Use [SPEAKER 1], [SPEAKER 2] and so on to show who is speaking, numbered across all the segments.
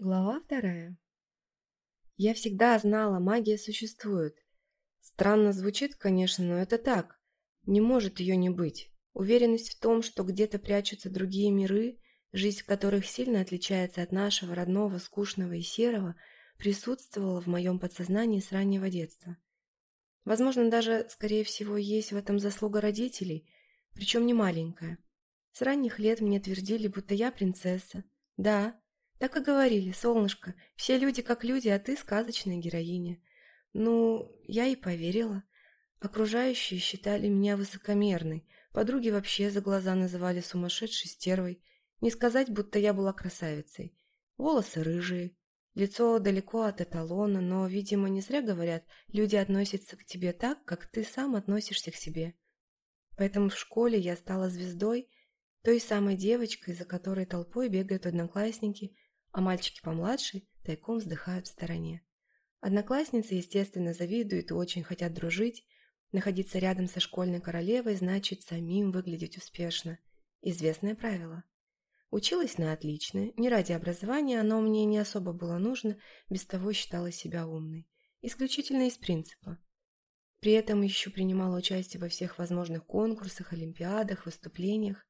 [SPEAKER 1] Глава вторая. Я всегда знала, магия существует. Странно звучит, конечно, но это так. Не может ее не быть. Уверенность в том, что где-то прячутся другие миры, жизнь в которых сильно отличается от нашего родного, скучного и серого, присутствовала в моем подсознании с раннего детства. Возможно, даже, скорее всего, есть в этом заслуга родителей, причем не маленькая. С ранних лет мне твердили, будто я принцесса. Да, так и говорили, солнышко, все люди как люди, а ты сказочная героиня. Ну, я и поверила. Окружающие считали меня высокомерной, подруги вообще за глаза называли сумасшедшей стервой. Не сказать, будто я была красавицей. Волосы рыжие, лицо далеко от эталона, но, видимо, не зря говорят, люди относятся к тебе так, как ты сам относишься к себе. Поэтому в школе я стала звездой, той самой девочкой, за которой толпой бегают одноклассники – а мальчики помладше тайком вздыхают в стороне. Одноклассницы, естественно, завидуют и очень хотят дружить. Находиться рядом со школьной королевой значит самим выглядеть успешно. Известное правило. Училась на отлично, не ради образования, оно мне не особо было нужно, без того считала себя умной. Исключительно из принципа. При этом еще принимала участие во всех возможных конкурсах, олимпиадах, выступлениях.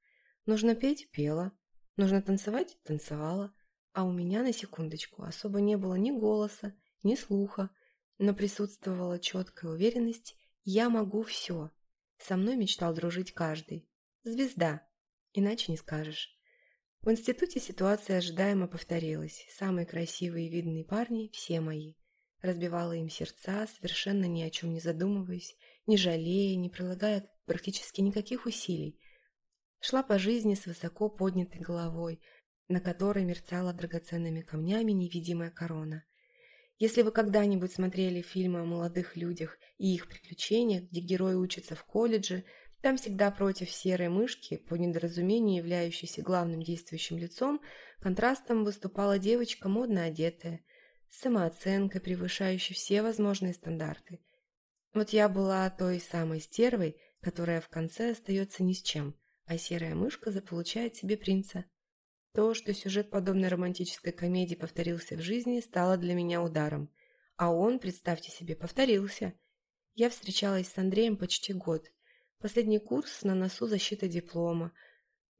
[SPEAKER 1] Нужно петь – пела. Нужно танцевать – танцевала. а у меня на секундочку особо не было ни голоса, ни слуха, но присутствовала четкая уверенность «я могу все». Со мной мечтал дружить каждый. Звезда. Иначе не скажешь. В институте ситуация ожидаемо повторилась. Самые красивые и видные парни – все мои. Разбивала им сердца, совершенно ни о чем не задумываясь, не жалея, не прилагая практически никаких усилий. Шла по жизни с высоко поднятой головой – на которой мерцала драгоценными камнями невидимая корона. Если вы когда-нибудь смотрели фильмы о молодых людях и их приключениях, где герои учатся в колледже, там всегда против серой мышки, по недоразумению являющейся главным действующим лицом, контрастом выступала девочка, модно одетая, с самооценкой, превышающей все возможные стандарты. Вот я была той самой стервой, которая в конце остается ни с чем, а серая мышка заполучает себе принца. То, что сюжет подобной романтической комедии повторился в жизни, стало для меня ударом. А он, представьте себе, повторился. Я встречалась с Андреем почти год. Последний курс на носу защиты диплома.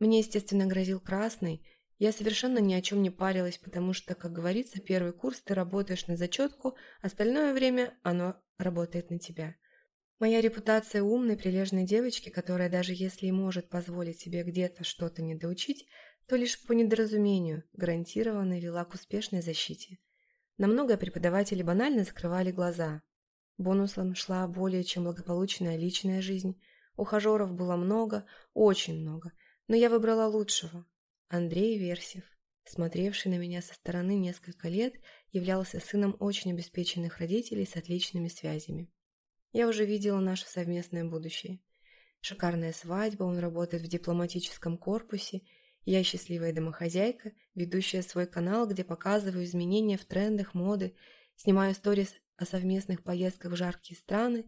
[SPEAKER 1] Мне, естественно, грозил красный. Я совершенно ни о чем не парилась, потому что, как говорится, первый курс ты работаешь на зачетку, остальное время оно работает на тебя. Моя репутация умной, прилежной девочки, которая даже если и может позволить себе где-то что-то недоучить, то лишь по недоразумению, гарантированно вела к успешной защите. Намного преподаватели банально закрывали глаза. Бонусом шла более чем благополучная личная жизнь. Ухажеров было много, очень много, но я выбрала лучшего. Андрей Версев, смотревший на меня со стороны несколько лет, являлся сыном очень обеспеченных родителей с отличными связями. Я уже видела наше совместное будущее. Шикарная свадьба, он работает в дипломатическом корпусе – я счастливая домохозяйка, ведущая свой канал, где показываю изменения в трендах моды, снимаю сторис о совместных поездках в жаркие страны,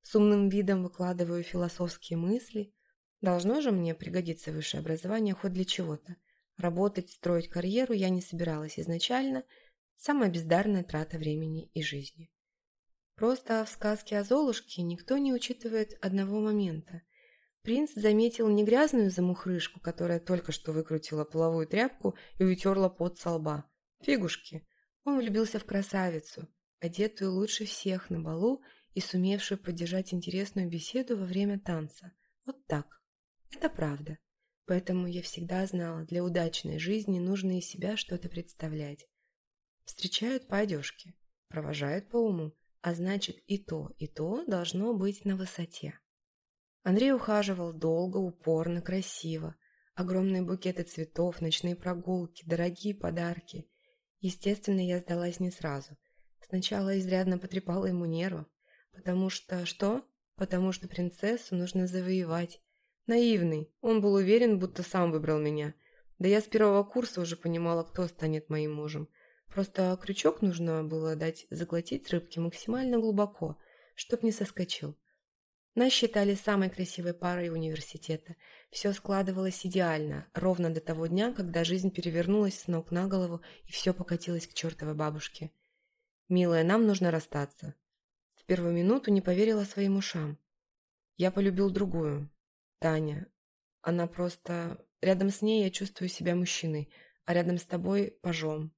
[SPEAKER 1] с умным видом выкладываю философские мысли. Должно же мне пригодиться высшее образование хоть для чего-то. Работать, строить карьеру я не собиралась изначально. Самая бездарная трата времени и жизни. Просто в сказке о Золушке никто не учитывает одного момента – Принц заметил не грязную замухрышку, которая только что выкрутила половую тряпку и утерла пот со лба. Фигушки. Он влюбился в красавицу, одетую лучше всех на балу и сумевшую поддержать интересную беседу во время танца. Вот так. Это правда. Поэтому я всегда знала, для удачной жизни нужно из себя что-то представлять. Встречают по одежке, провожают по уму, а значит и то, и то должно быть на высоте. Андрей ухаживал долго, упорно, красиво. Огромные букеты цветов, ночные прогулки, дорогие подарки. Естественно, я сдалась не сразу. Сначала изрядно потрепала ему нервы, потому что что? Потому что принцессу нужно завоевать. Наивный, он был уверен, будто сам выбрал меня. Да я с первого курса уже понимала, кто станет моим мужем. Просто крючок нужно было дать заглотить рыбки максимально глубоко, чтоб не соскочил. Нас считали самой красивой парой университета. Все складывалось идеально, ровно до того дня, когда жизнь перевернулась с ног на голову и все покатилось к чертовой бабушке. «Милая, нам нужно расстаться». В первую минуту не поверила своим ушам. Я полюбил другую. Таня. Она просто... Рядом с ней я чувствую себя мужчиной, а рядом с тобой – пожом.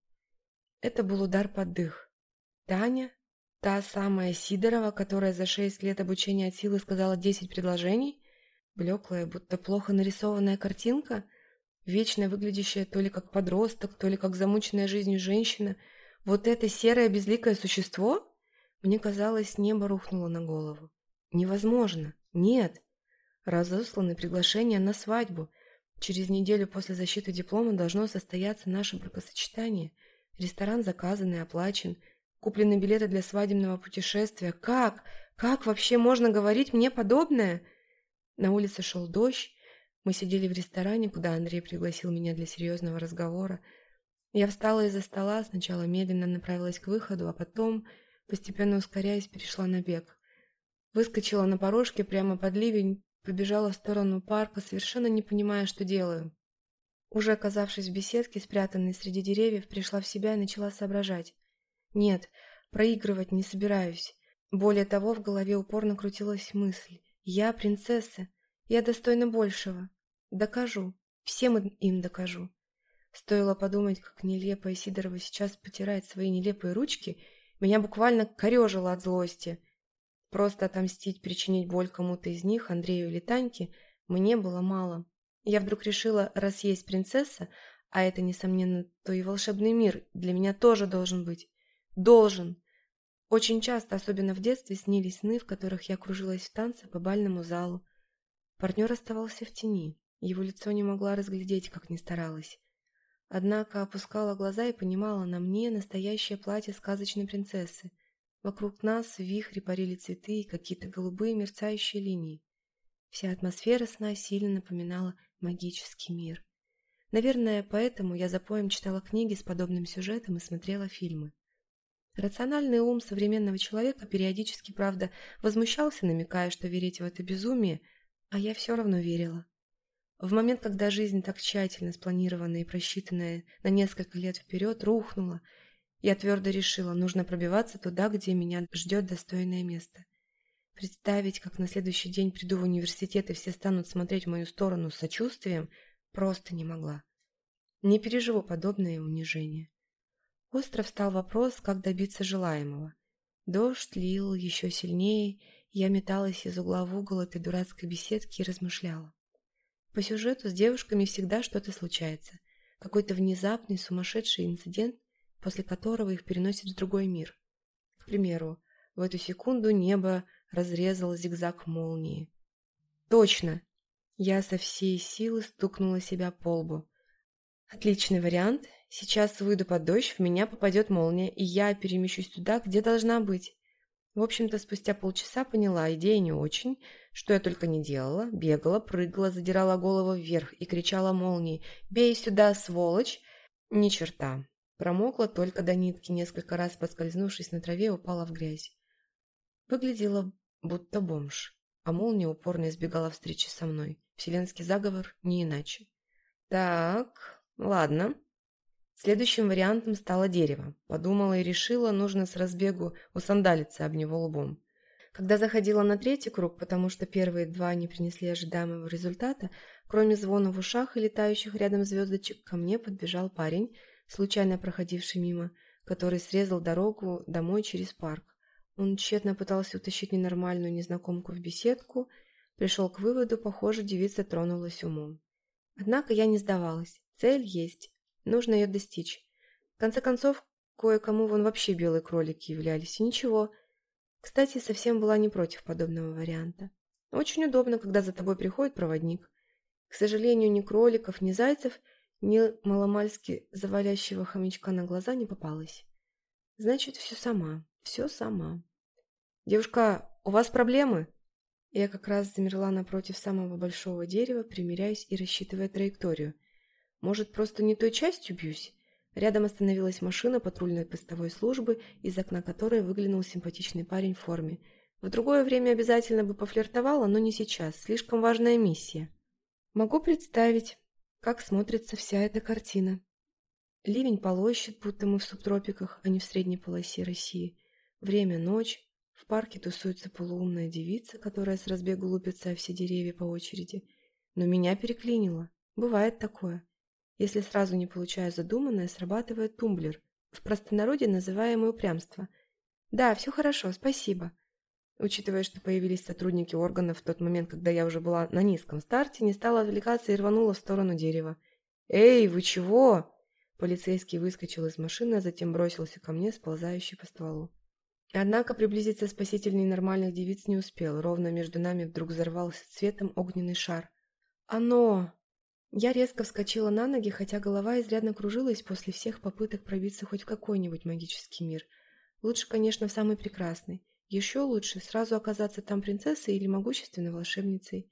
[SPEAKER 1] Это был удар под дых. Таня? Та самая Сидорова, которая за шесть лет обучения от силы сказала десять предложений? Блеклая, будто плохо нарисованная картинка? Вечно выглядящая то ли как подросток, то ли как замученная жизнью женщина. Вот это серое безликое существо? Мне казалось, небо рухнуло на голову. Невозможно. Нет. Разосланы приглашения на свадьбу. Через неделю после защиты диплома должно состояться наше бракосочетание. Ресторан заказан и оплачен – Куплены билеты для свадебного путешествия. Как? Как вообще можно говорить мне подобное? На улице шел дождь. Мы сидели в ресторане, куда Андрей пригласил меня для серьезного разговора. Я встала из-за стола, сначала медленно направилась к выходу, а потом, постепенно ускоряясь, перешла на бег. Выскочила на порожке прямо под ливень, побежала в сторону парка, совершенно не понимая, что делаю. Уже оказавшись в беседке, спрятанной среди деревьев, пришла в себя и начала соображать. Нет, проигрывать не собираюсь. Более того, в голове упорно крутилась мысль. Я принцесса. Я достойна большего. Докажу. Всем им докажу. Стоило подумать, как нелепая Сидорова сейчас потирает свои нелепые ручки, меня буквально корежило от злости. Просто отомстить, причинить боль кому-то из них, Андрею или Таньке, мне было мало. должен. Очень часто, особенно в детстве, снились сны, в которых я кружилась в танце по бальному залу. Партнер оставался в тени, его лицо не могла разглядеть, как ни старалась. Однако опускала глаза и понимала, на мне настоящее платье сказочной принцессы. Вокруг нас в вихре парили цветы и какие-то голубые мерцающие линии. Вся атмосфера сна сильно напоминала магический мир. Наверное, поэтому я за поем читала книги с подобным сюжетом и смотрела фильмы. Рациональный ум современного человека периодически, правда, возмущался, намекая, что верить в это безумие, а я все равно верила. В момент, когда жизнь так тщательно спланированная и просчитанная на несколько лет вперед рухнула, я твердо решила, нужно пробиваться туда, где меня ждет достойное место. Представить, как на следующий день приду в университет и все станут смотреть в мою сторону с сочувствием, просто не могла. Не переживу подобное унижение. Остров стал вопрос, как добиться желаемого. Дождь лил еще сильнее, я металась из угла в угол этой дурацкой беседки и размышляла. По сюжету с девушками всегда что-то случается. Какой-то внезапный сумасшедший инцидент, после которого их переносит в другой мир. К примеру, в эту секунду небо разрезало зигзаг молнии. «Точно!» Я со всей силы стукнула себя по лбу. Отличный вариант. Сейчас выйду под дождь, в меня попадет молния, и я перемещусь туда, где должна быть. В общем-то, спустя полчаса поняла, идея не очень, что я только не делала. Бегала, прыгала, задирала голову вверх и кричала молнии «Бей сюда, сволочь!» Ни черта. Промокла только до нитки, несколько раз поскользнувшись на траве, упала в грязь. Выглядела будто бомж, а молния упорно избегала встречи со мной. Вселенский заговор не иначе. «Так, Ладно. следующим вариантом стало дерево. Подумала и решила, нужно с разбегу усандалиться об него лбом. Когда заходила на третий круг, потому что первые два не принесли ожидаемого результата, кроме звона в ушах и летающих рядом звездочек, ко мне подбежал парень, случайно проходивший мимо, который срезал дорогу домой через парк. Он тщетно пытался утащить ненормальную незнакомку в беседку, пришел к выводу, похоже, девица тронулась умом. Однако я не сдавалась. Цель есть. Нужно ее достичь. В конце концов, кое-кому вон вообще белые кролики являлись, и ничего. Кстати, совсем была не против подобного варианта. Очень удобно, когда за тобой приходит проводник. К сожалению, ни кроликов, ни зайцев, ни маломальски завалящего хомячка на глаза не попалось. Значит, все сама, все сама. «Девушка, у вас проблемы?» Я как раз замерла напротив самого большого дерева, примеряясь и рассчитывая траекторию. Может, просто не той частью бьюсь? Рядом остановилась машина патрульной постовой службы, из окна которой выглянул симпатичный парень в форме. В другое время обязательно бы пофлиртовала, но не сейчас. Слишком важная миссия. Могу представить, как смотрится вся эта картина. Ливень полощет, будто мы в субтропиках, а не в средней полосе России. Время – ночь. В парке тусуется полуумная девица, которая с разбегу лупится о все деревья по очереди. Но меня переклинило. Бывает такое. Если сразу не получаю задуманное, срабатывает тумблер. В простонародье называемое упрямство. Да, все хорошо, спасибо. Учитывая, что появились сотрудники органов в тот момент, когда я уже была на низком старте, не стала отвлекаться и рванула в сторону дерева. «Эй, вы чего?» Полицейский выскочил из машины, а затем бросился ко мне, сползающий по стволу. Однако приблизиться спаситель ненормальных девиц не успел. Ровно между нами вдруг взорвался цветом огненный шар. «Оно!» Я резко вскочила на ноги, хотя голова изрядно кружилась после всех попыток пробиться хоть в какой-нибудь магический мир. Лучше, конечно, в самый прекрасный. Еще лучше сразу оказаться там принцессой или могущественной волшебницей.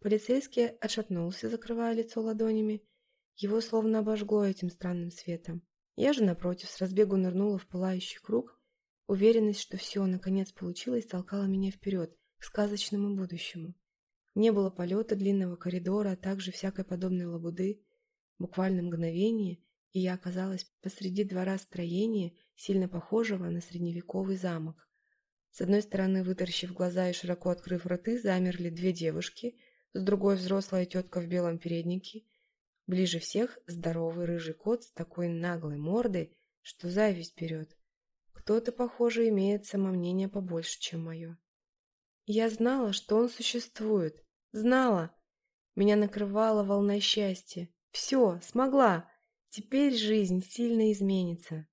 [SPEAKER 1] Полицейский отшатнулся, закрывая лицо ладонями. Его словно обожгло этим странным светом. Я же, напротив, с разбегу нырнула в пылающий круг. Уверенность, что все, наконец, получилось, толкала меня вперед, к сказочному будущему. Не было полета длинного коридора, а также всякой подобной лабуды. Буквально мгновение, и я оказалась посреди двора строения, сильно похожего на средневековый замок. С одной стороны, вытаращив глаза и широко открыв рты, замерли две девушки, с другой взрослая тетка в белом переднике. Ближе всех здоровый рыжий кот с такой наглой мордой, что зависть вперед. Кто-то, похоже, имеет самомнение побольше, чем мое. Я знала, что он существует, Знала. Меня накрывала волна счастья. Все, смогла. Теперь жизнь сильно изменится.